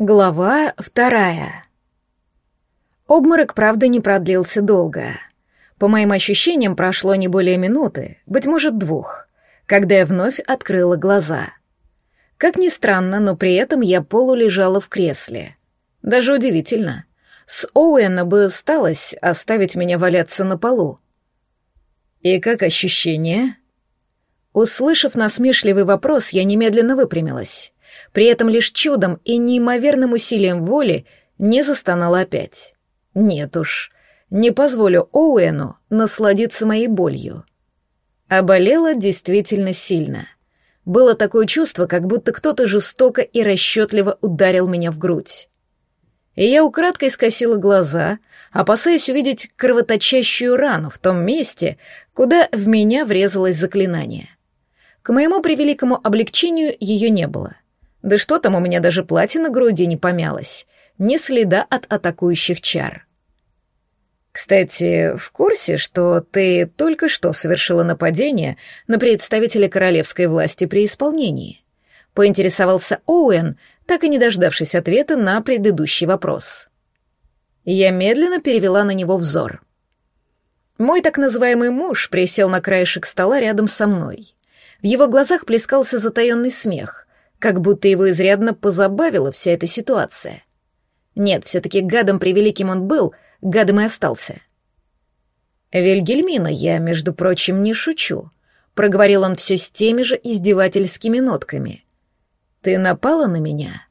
Глава вторая. Обморок, правда, не продлился долго. По моим ощущениям, прошло не более минуты, быть может, двух, когда я вновь открыла глаза. Как ни странно, но при этом я полулежала в кресле. Даже удивительно. С Оуэна бы осталось оставить меня валяться на полу. «И как ощущение?» Услышав насмешливый вопрос, я немедленно выпрямилась. При этом лишь чудом и неимоверным усилием воли не застонала опять. Нет уж, не позволю Оуэну насладиться моей болью. А болела действительно сильно. Было такое чувство, как будто кто-то жестоко и расчетливо ударил меня в грудь. И я украдкой скосила глаза, опасаясь увидеть кровоточащую рану в том месте, куда в меня врезалось заклинание. К моему превеликому облегчению ее не было — да что там, у меня даже платье на груди не помялось. Ни следа от атакующих чар. Кстати, в курсе, что ты только что совершила нападение на представителя королевской власти при исполнении? Поинтересовался Оуэн, так и не дождавшись ответа на предыдущий вопрос. Я медленно перевела на него взор. Мой так называемый муж присел на краешек стола рядом со мной. В его глазах плескался затаённый смех, как будто его изрядно позабавила вся эта ситуация. Нет, все-таки гадом превеликим он был, гадом и остался. «Вильгельмина, я, между прочим, не шучу», — проговорил он все с теми же издевательскими нотками. «Ты напала на меня?»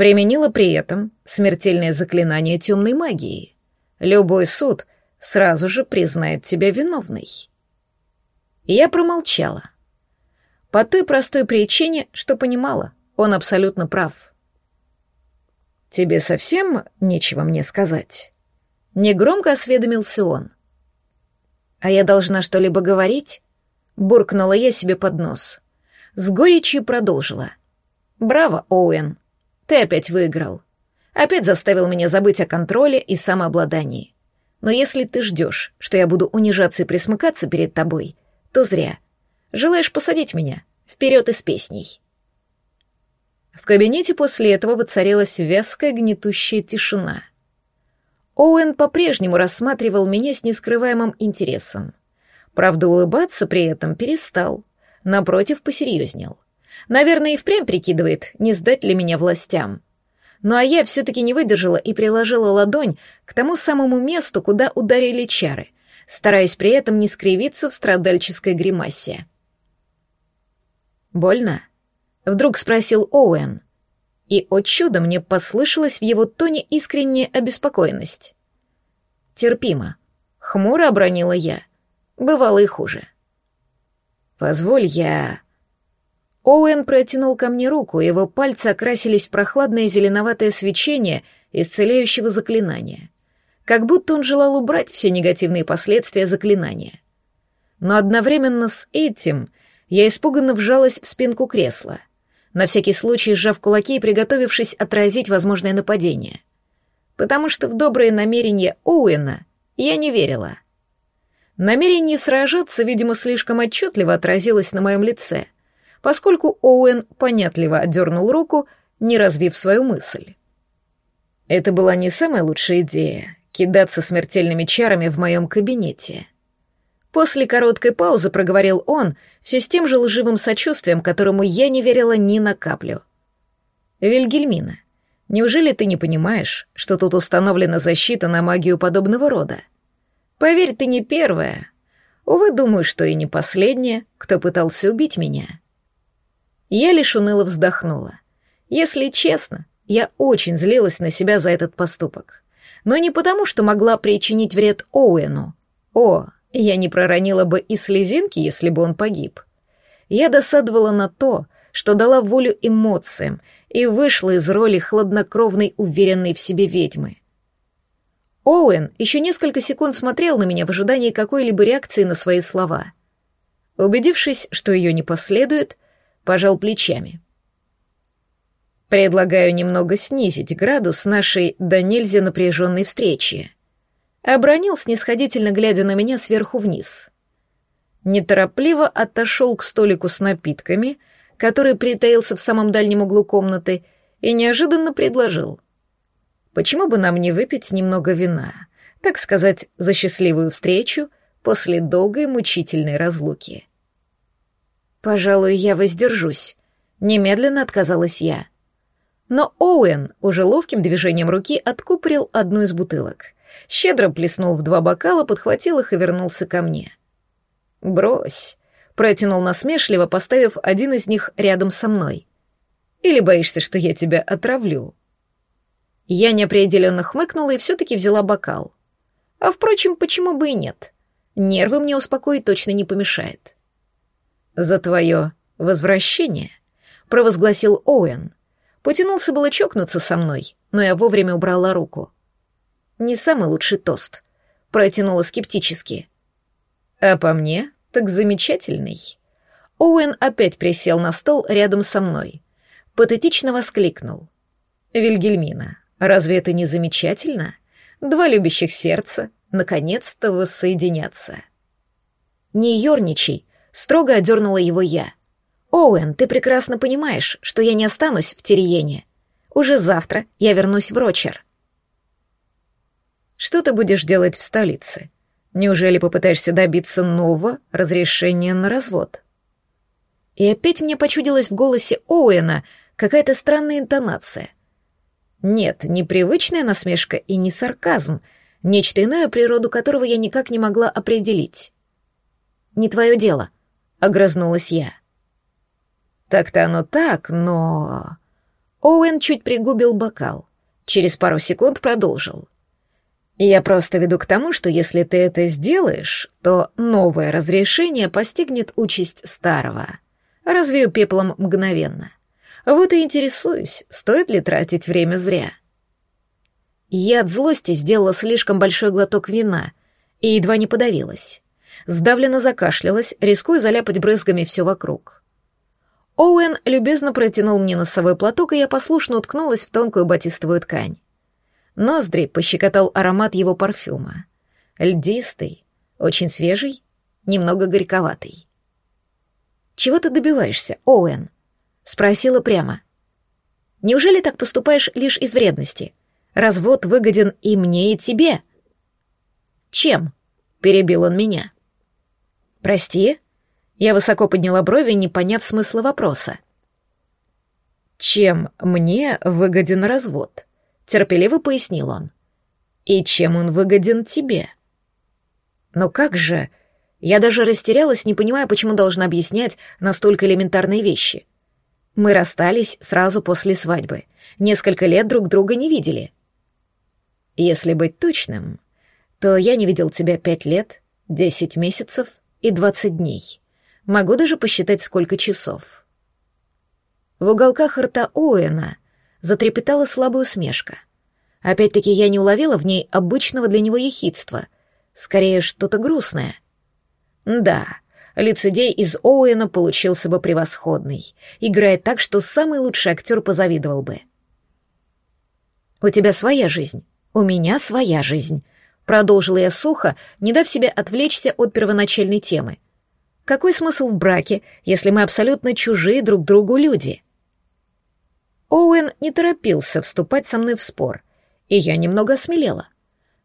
Применила при этом смертельное заклинание темной магии. Любой суд сразу же признает тебя виновной. Я промолчала. По той простой причине, что понимала, он абсолютно прав. «Тебе совсем нечего мне сказать?» Негромко осведомился он. «А я должна что-либо говорить?» Буркнула я себе под нос. С горечью продолжила. «Браво, Оуэн. Ты опять выиграл. Опять заставил меня забыть о контроле и самообладании. Но если ты ждешь, что я буду унижаться и присмыкаться перед тобой, то зря. Желаешь посадить меня? Вперед из песней!» В кабинете после этого воцарилась вязкая гнетущая тишина. Оуэн по-прежнему рассматривал меня с нескрываемым интересом. Правда, улыбаться при этом перестал. Напротив, посерьезнел. Наверное, и впрямь прикидывает, не сдать ли меня властям. Ну а я все-таки не выдержала и приложила ладонь к тому самому месту, куда ударили чары, стараясь при этом не скривиться в страдальческой гримасе. «Больно?» — вдруг спросил Оуэн. И, о чудо, мне послышалась в его тоне искренняя обеспокоенность. «Терпимо», — хмуро обронила я. «Бывало и хуже». «Позволь я...» Оуэн протянул ко мне руку, его пальцы окрасились в прохладное зеленоватое свечение исцеляющего заклинания. Как будто он желал убрать все негативные последствия заклинания. Но одновременно с этим я испуганно вжалась в спинку кресла, на всякий случай сжав кулаки и приготовившись отразить возможное нападение. Потому что в добрые намерения Оуэна я не верила. Намерение сражаться, видимо, слишком отчетливо отразилось на моем лице, поскольку Оуэн понятливо отдернул руку, не развив свою мысль. Это была не самая лучшая идея — кидаться смертельными чарами в моем кабинете — После короткой паузы проговорил он, все с тем же лживым сочувствием, которому я не верила ни на каплю. «Вильгельмина, неужели ты не понимаешь, что тут установлена защита на магию подобного рода? Поверь, ты не первая. Увы, думаю, что и не последняя, кто пытался убить меня». Я лишь уныло вздохнула. Если честно, я очень злилась на себя за этот поступок. Но не потому, что могла причинить вред Оуэну. О, я не проронила бы и слезинки, если бы он погиб. Я досадовала на то, что дала волю эмоциям и вышла из роли хладнокровной, уверенной в себе ведьмы. Оуэн еще несколько секунд смотрел на меня в ожидании какой-либо реакции на свои слова. Убедившись, что ее не последует, пожал плечами. «Предлагаю немного снизить градус нашей до нельзя напряженной встречи», Обронил, снисходительно глядя на меня сверху вниз. Неторопливо отошел к столику с напитками, который притаился в самом дальнем углу комнаты, и неожиданно предложил. «Почему бы нам не выпить немного вина, так сказать, за счастливую встречу после долгой мучительной разлуки?» «Пожалуй, я воздержусь», — немедленно отказалась я. Но Оуэн уже ловким движением руки откупорил одну из бутылок. Щедро плеснул в два бокала, подхватил их и вернулся ко мне. «Брось», — протянул насмешливо, поставив один из них рядом со мной. «Или боишься, что я тебя отравлю?» Я неопределенно хмыкнула и все-таки взяла бокал. А впрочем, почему бы и нет? Нервы мне успокоить точно не помешает. «За твое возвращение», — провозгласил Оуэн. Потянулся было чокнуться со мной, но я вовремя убрала руку. «Не самый лучший тост», — протянула скептически. «А по мне, так замечательный». Оуэн опять присел на стол рядом со мной. Патетично воскликнул. «Вильгельмина, разве это не замечательно? Два любящих сердца наконец-то воссоединятся». «Не ерничай», — строго одернула его я. «Оуэн, ты прекрасно понимаешь, что я не останусь в Тириене. Уже завтра я вернусь в Рочер». «Что ты будешь делать в столице? Неужели попытаешься добиться нового разрешения на развод?» И опять мне почудилась в голосе Оуэна какая-то странная интонация. Нет, непривычная насмешка и не сарказм, нечто иное, природу которого я никак не могла определить. «Не твое дело», — огрызнулась я. Так-то оно так, но... Оуэн чуть пригубил бокал. Через пару секунд продолжил. Я просто веду к тому, что если ты это сделаешь, то новое разрешение постигнет участь старого. Развею пеплом мгновенно. Вот и интересуюсь, стоит ли тратить время зря. Я от злости сделала слишком большой глоток вина и едва не подавилась. Сдавленно закашлялась, рискуя заляпать брызгами все вокруг. Оуэн любезно протянул мне носовой платок, и я послушно уткнулась в тонкую батистовую ткань. Ноздри пощекотал аромат его парфюма. Льдистый, очень свежий, немного горьковатый. «Чего ты добиваешься, Оуэн?» — спросила прямо. «Неужели так поступаешь лишь из вредности? Развод выгоден и мне, и тебе». «Чем?» — перебил он меня. «Прости?» Я высоко подняла брови, не поняв смысла вопроса. «Чем мне выгоден развод?» — терпеливо пояснил он. «И чем он выгоден тебе?» «Но как же...» Я даже растерялась, не понимая, почему должна объяснять настолько элементарные вещи. Мы расстались сразу после свадьбы. Несколько лет друг друга не видели. Если быть точным, то я не видел тебя пять лет, десять месяцев и двадцать дней. Могу даже посчитать, сколько часов. В уголках рта Оуэна затрепетала слабая усмешка. Опять-таки я не уловила в ней обычного для него ехидства, скорее что-то грустное. Да, лицедей из Оуэна получился бы превосходный, играет так, что самый лучший актер позавидовал бы. «У тебя своя жизнь, у меня своя жизнь», — продолжила я сухо, не дав себе отвлечься от первоначальной темы — какой смысл в браке, если мы абсолютно чужие друг другу люди? Оуэн не торопился вступать со мной в спор, и я немного осмелела.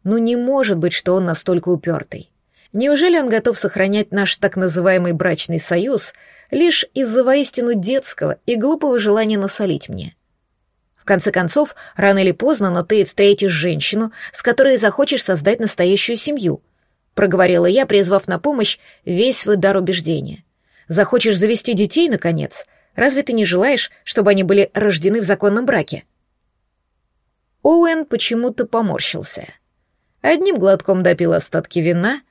Ну не может быть, что он настолько упертый. Неужели он готов сохранять наш так называемый брачный союз лишь из-за воистину детского и глупого желания насолить мне? В конце концов, рано или поздно, но ты встретишь женщину, с которой захочешь создать настоящую семью — проговорила я, призвав на помощь весь свой дар убеждения. Захочешь завести детей, наконец? Разве ты не желаешь, чтобы они были рождены в законном браке? Оуэн почему-то поморщился. Одним глотком допил остатки вина,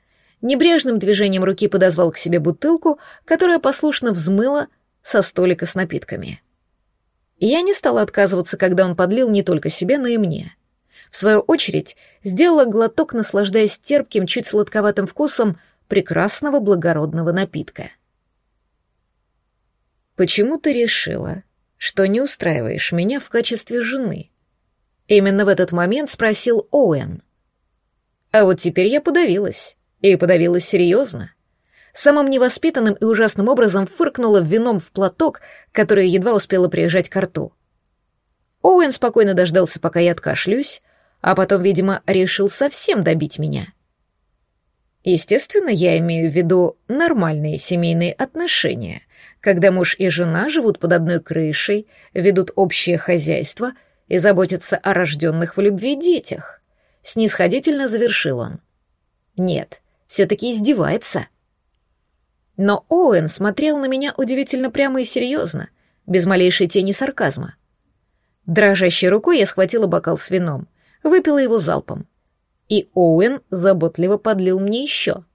небрежным движением руки подозвал к себе бутылку, которая послушно взмыла со столика с напитками. Я не стала отказываться, когда он подлил не только себе, но и мне. В свою очередь, сделала глоток, наслаждаясь терпким, чуть сладковатым вкусом прекрасного благородного напитка. «Почему ты решила, что не устраиваешь меня в качестве жены?» Именно в этот момент спросил Оуэн. А вот теперь я подавилась, и подавилась серьезно. Самым невоспитанным и ужасным образом фыркнула вином в платок, который едва успела приезжать к рту. Оуэн спокойно дождался, пока я откашлюсь, а потом, видимо, решил совсем добить меня. Естественно, я имею в виду нормальные семейные отношения, когда муж и жена живут под одной крышей, ведут общее хозяйство и заботятся о рожденных в любви детях. Снисходительно завершил он. Нет, все-таки издевается. Но Оуэн смотрел на меня удивительно прямо и серьезно, без малейшей тени сарказма. Дрожащей рукой я схватила бокал с вином, выпила его залпом. И Оуэн заботливо подлил мне еще.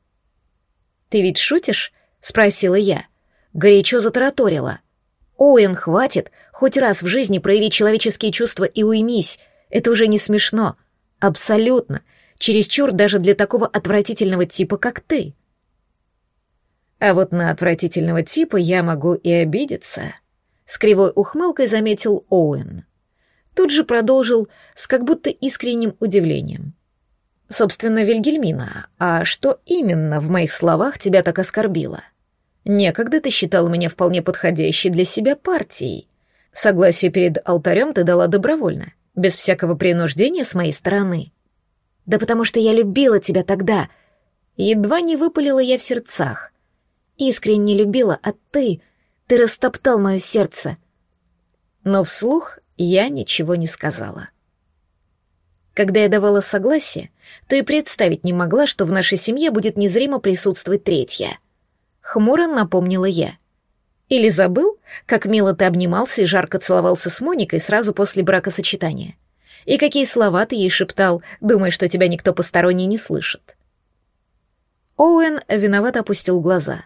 «Ты ведь шутишь?» — спросила я. Горячо затараторила. «Оуэн, хватит, хоть раз в жизни прояви человеческие чувства и уймись. Это уже не смешно. Абсолютно. Чересчур даже для такого отвратительного типа, как ты». А вот на отвратительного типа я могу и обидеться. С кривой ухмылкой заметил Оуэн. Тут же продолжил с как будто искренним удивлением. Собственно, Вильгельмина, а что именно в моих словах тебя так оскорбило? Некогда ты считал меня вполне подходящей для себя партией. Согласие перед алтарем ты дала добровольно, без всякого принуждения с моей стороны. Да потому что я любила тебя тогда. Едва не выпалила я в сердцах — искренне любила, а ты... Ты растоптал мое сердце. Но вслух я ничего не сказала. Когда я давала согласие, то и представить не могла, что в нашей семье будет незримо присутствовать третья. Хмуро напомнила я. Или забыл, как мило ты обнимался и жарко целовался с Моникой сразу после бракосочетания? И какие слова ты ей шептал, думая, что тебя никто посторонний не слышит? Оуэн виновато опустил глаза.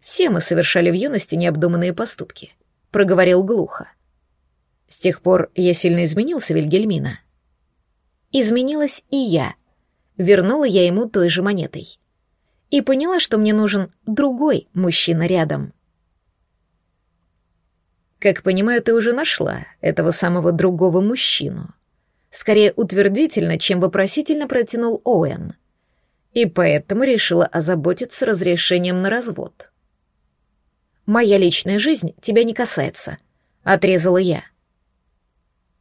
Все мы совершали в юности необдуманные поступки, проговорил глухо. С тех пор я сильно изменился, Вильгельмина. Изменилась и я. Вернула я ему той же монетой. И поняла, что мне нужен другой мужчина рядом. Как понимаю, ты уже нашла этого самого другого мужчину. Скорее утвердительно, чем вопросительно протянул Оуэн. И поэтому решила озаботиться разрешением на развод. Моя личная жизнь тебя не касается», — отрезала я.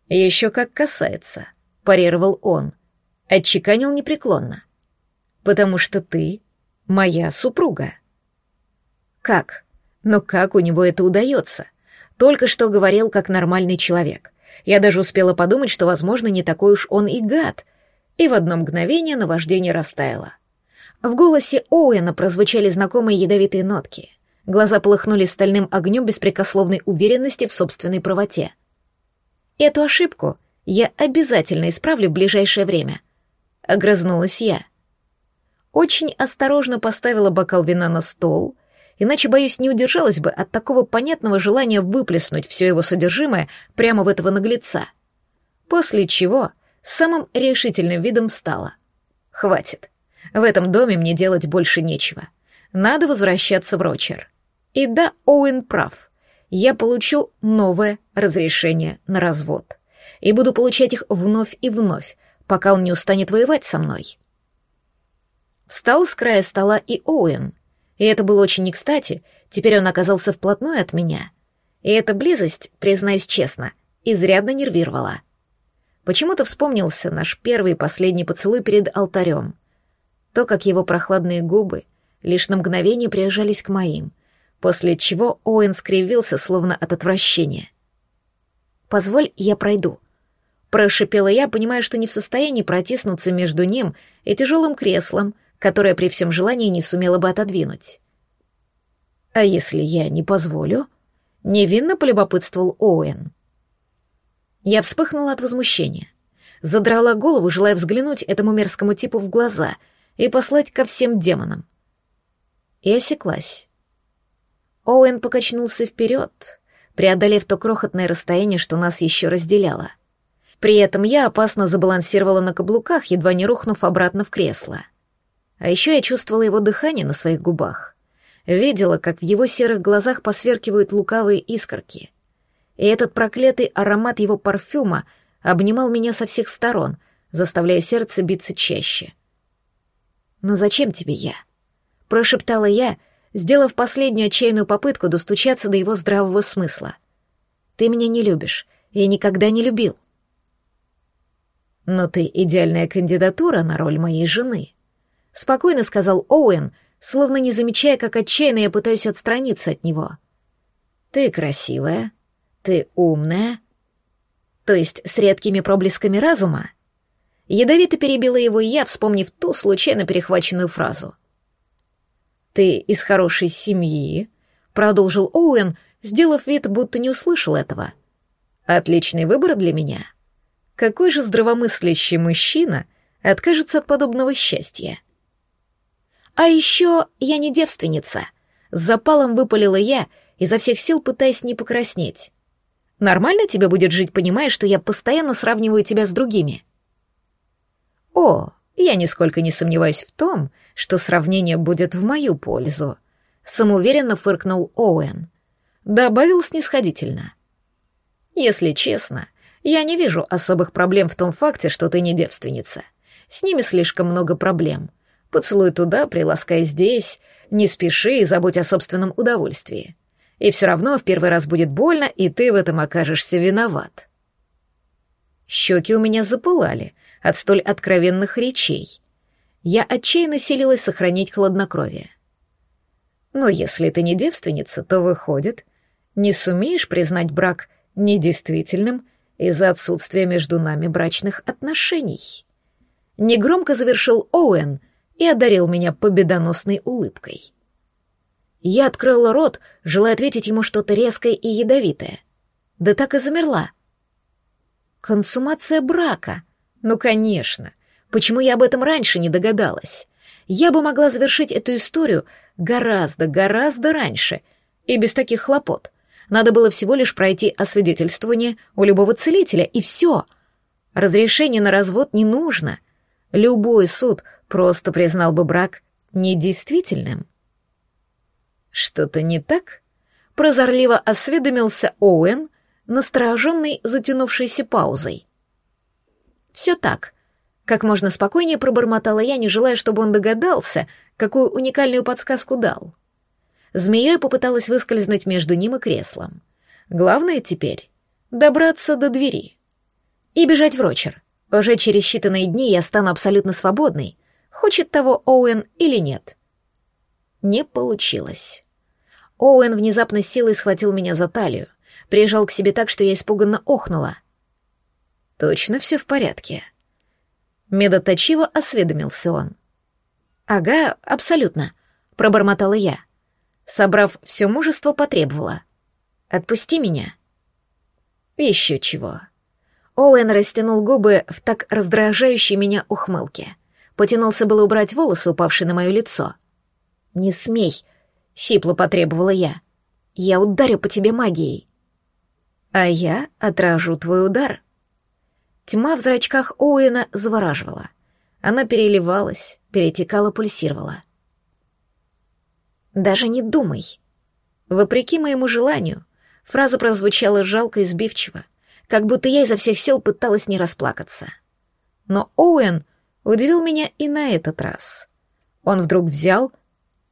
«Еще как касается», — парировал он, отчеканил непреклонно. «Потому что ты моя супруга». «Как? Но как у него это удается? Только что говорил как нормальный человек. Я даже успела подумать, что, возможно, не такой уж он и гад. И в одно мгновение наваждение растаяло. В голосе Оуэна прозвучали знакомые ядовитые нотки. Глаза полыхнули стальным огнем беспрекословной уверенности в собственной правоте. «Эту ошибку я обязательно исправлю в ближайшее время», — огрызнулась я. Очень осторожно поставила бокал вина на стол, иначе, боюсь, не удержалась бы от такого понятного желания выплеснуть все его содержимое прямо в этого наглеца. После чего самым решительным видом встала. «Хватит. В этом доме мне делать больше нечего. Надо возвращаться в Рочер. И да, Оуэн прав. Я получу новое разрешение на развод. И буду получать их вновь и вновь, пока он не устанет воевать со мной. Встал с края стола и Оуэн. И это было очень не кстати, теперь он оказался вплотную от меня. И эта близость, признаюсь честно, изрядно нервировала. Почему-то вспомнился наш первый и последний поцелуй перед алтарем. То, как его прохладные губы лишь на мгновение прижались к моим — после чего Оуэн скривился, словно от отвращения. «Позволь, я пройду», — прошипела я, понимая, что не в состоянии протиснуться между ним и тяжелым креслом, которое при всем желании не сумела бы отодвинуть. «А если я не позволю?» — невинно полюбопытствовал Оуэн. Я вспыхнула от возмущения, задрала голову, желая взглянуть этому мерзкому типу в глаза и послать ко всем демонам. И осеклась. Оуэн покачнулся вперед, преодолев то крохотное расстояние, что нас еще разделяло. При этом я опасно забалансировала на каблуках, едва не рухнув обратно в кресло. А еще я чувствовала его дыхание на своих губах. Видела, как в его серых глазах посверкивают лукавые искорки. И этот проклятый аромат его парфюма обнимал меня со всех сторон, заставляя сердце биться чаще. «Но зачем тебе я?» — прошептала я, сделав последнюю отчаянную попытку достучаться до его здравого смысла. «Ты меня не любишь, я никогда не любил. Но ты идеальная кандидатура на роль моей жены, спокойно сказал Оуэн, словно не замечая, как отчаянно я пытаюсь отстраниться от него. Ты красивая, ты умная, то есть с редкими проблесками разума. Ядовито перебила его я, вспомнив ту случайно перехваченную фразу. «Ты из хорошей семьи», — продолжил Оуэн, сделав вид, будто не услышал этого. «Отличный выбор для меня. Какой же здравомыслящий мужчина откажется от подобного счастья?» «А еще я не девственница», — с запалом выпалила я, изо всех сил пытаясь не покраснеть. «Нормально тебе будет жить, понимая, что я постоянно сравниваю тебя с другими?» «О, я нисколько не сомневаюсь в том, что сравнение будет в мою пользу», — самоуверенно фыркнул Оуэн. Добавил снисходительно. «Если честно, я не вижу особых проблем в том факте, что ты не девственница. С ними слишком много проблем. Поцелуй туда, приласкай здесь, не спеши и забудь о собственном удовольствии. И все равно в первый раз будет больно, и ты в этом окажешься виноват». Щеки у меня запылали — от столь откровенных речей. Я отчаянно силилась сохранить хладнокровие. Но если ты не девственница, то выходит, не сумеешь признать брак недействительным из-за отсутствия между нами брачных отношений. Негромко завершил Оуэн и одарил меня победоносной улыбкой. Я открыла рот, желая ответить ему что-то резкое и ядовитое. Да так и замерла. Консумация брака — ну, конечно. Почему я об этом раньше не догадалась? Я бы могла завершить эту историю гораздо, гораздо раньше, и без таких хлопот. Надо было всего лишь пройти освидетельствование у любого целителя, и все. Разрешение на развод не нужно. Любой суд просто признал бы брак недействительным. Что-то не так? Прозорливо осведомился Оуэн, настороженный затянувшейся паузой. Все так. Как можно спокойнее пробормотала я, не желая, чтобы он догадался, какую уникальную подсказку дал. Змеей попыталась выскользнуть между ним и креслом. Главное теперь — добраться до двери. И бежать в Рочер. Уже через считанные дни я стану абсолютно свободной, хочет того Оуэн или нет. Не получилось. Оуэн внезапно силой схватил меня за талию, прижал к себе так, что я испуганно охнула — Точно все в порядке. Медоточиво осведомился он. Ага, абсолютно, пробормотала я. Собрав все мужество, потребовала. Отпусти меня. Еще чего. Оуэн растянул губы в так раздражающей меня ухмылке. Потянулся было убрать волосы, упавшие на мое лицо. «Не смей!» — сипло потребовала я. «Я ударю по тебе магией». «А я отражу твой удар», Тьма в зрачках Оуэна завораживала. Она переливалась, перетекала, пульсировала. «Даже не думай». Вопреки моему желанию, фраза прозвучала жалко и сбивчиво, как будто я изо всех сил пыталась не расплакаться. Но Оуэн удивил меня и на этот раз. Он вдруг взял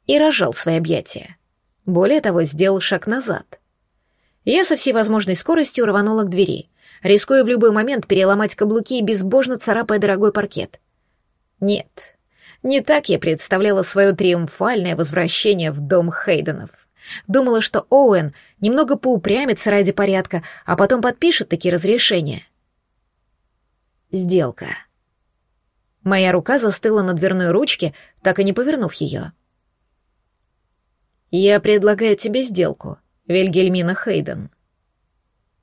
и разжал свои объятия. Более того, сделал шаг назад. Я со всей возможной скоростью рванула к двери, рискуя в любой момент переломать каблуки и безбожно царапая дорогой паркет. Нет, не так я представляла свое триумфальное возвращение в дом Хейденов. Думала, что Оуэн немного поупрямится ради порядка, а потом подпишет такие разрешения. Сделка. Моя рука застыла на дверной ручке, так и не повернув ее. «Я предлагаю тебе сделку, Вильгельмина Хейден»,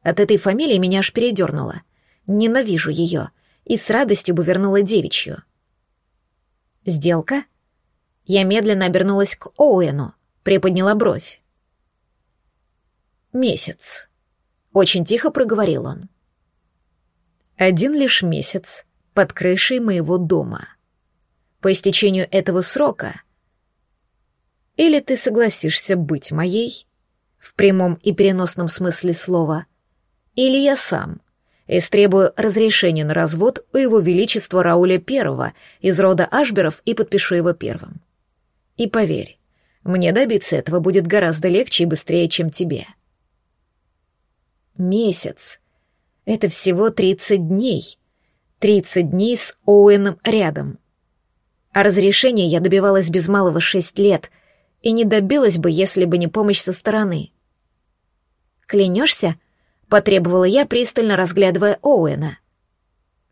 от этой фамилии меня аж передернуло. Ненавижу ее. И с радостью бы вернула девичью. Сделка? Я медленно обернулась к Оуэну, приподняла бровь. Месяц. Очень тихо проговорил он. Один лишь месяц под крышей моего дома. По истечению этого срока или ты согласишься быть моей, в прямом и переносном смысле слова, или я сам истребую разрешение на развод у его величества Рауля Первого из рода Ашберов и подпишу его первым. И поверь, мне добиться этого будет гораздо легче и быстрее, чем тебе. Месяц. Это всего 30 дней. 30 дней с Оуэном рядом. А разрешения я добивалась без малого 6 лет, и не добилась бы, если бы не помощь со стороны. «Клянешься?» — потребовала я, пристально разглядывая Оуэна.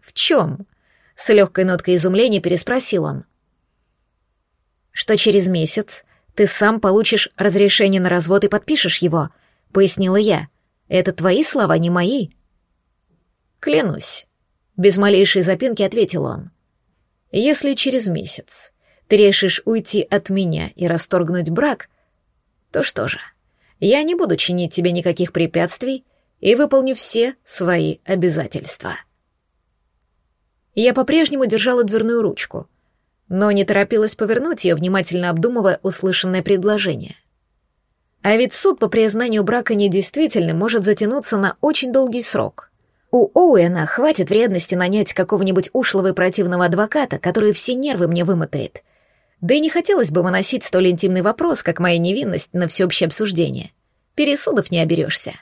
«В чем?» — с легкой ноткой изумления переспросил он. «Что через месяц ты сам получишь разрешение на развод и подпишешь его», — пояснила я. «Это твои слова, не мои». «Клянусь», — без малейшей запинки ответил он. «Если через месяц ты решишь уйти от меня и расторгнуть брак, то что же, я не буду чинить тебе никаких препятствий и выполню все свои обязательства». Я по-прежнему держала дверную ручку, но не торопилась повернуть ее, внимательно обдумывая услышанное предложение. А ведь суд по признанию брака недействительным может затянуться на очень долгий срок. У Оуэна хватит вредности нанять какого-нибудь ушлого и противного адвоката, который все нервы мне вымотает. Да и не хотелось бы выносить столь интимный вопрос, как моя невинность, на всеобщее обсуждение. Пересудов не оберешься.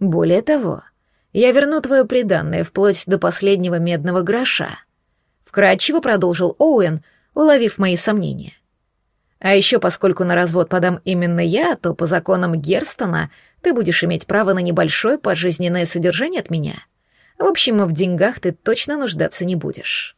Более того, я верну твое преданное вплоть до последнего медного гроша. Вкратчиво продолжил Оуэн, уловив мои сомнения. А еще, поскольку на развод подам именно я, то по законам Герстона ты будешь иметь право на небольшое пожизненное содержание от меня. В общем, в деньгах ты точно нуждаться не будешь.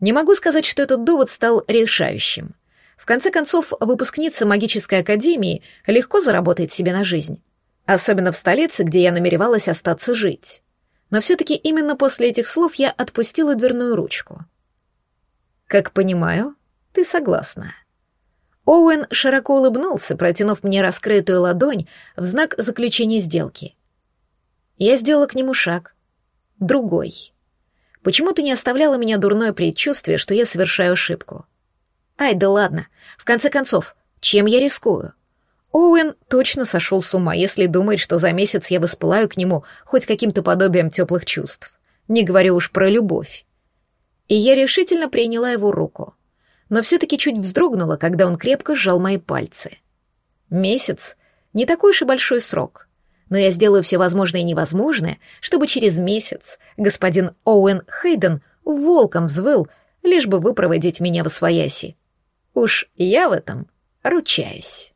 Не могу сказать, что этот довод стал решающим. В конце концов, выпускница магической академии легко заработает себе на жизнь. Особенно в столице, где я намеревалась остаться жить. Но все-таки именно после этих слов я отпустила дверную ручку. «Как понимаю, ты согласна». Оуэн широко улыбнулся, протянув мне раскрытую ладонь в знак заключения сделки. Я сделала к нему шаг. Другой. Почему ты не оставляла меня дурное предчувствие, что я совершаю ошибку? Ай, да ладно. В конце концов, чем я рискую? Оуэн точно сошел с ума, если думает, что за месяц я воспылаю к нему хоть каким-то подобием теплых чувств. Не говорю уж про любовь. И я решительно приняла его руку но все-таки чуть вздрогнула, когда он крепко сжал мои пальцы. Месяц — не такой уж и большой срок, но я сделаю все возможное и невозможное, чтобы через месяц господин Оуэн Хейден волком взвыл, лишь бы выпроводить меня в освояси. Уж я в этом ручаюсь.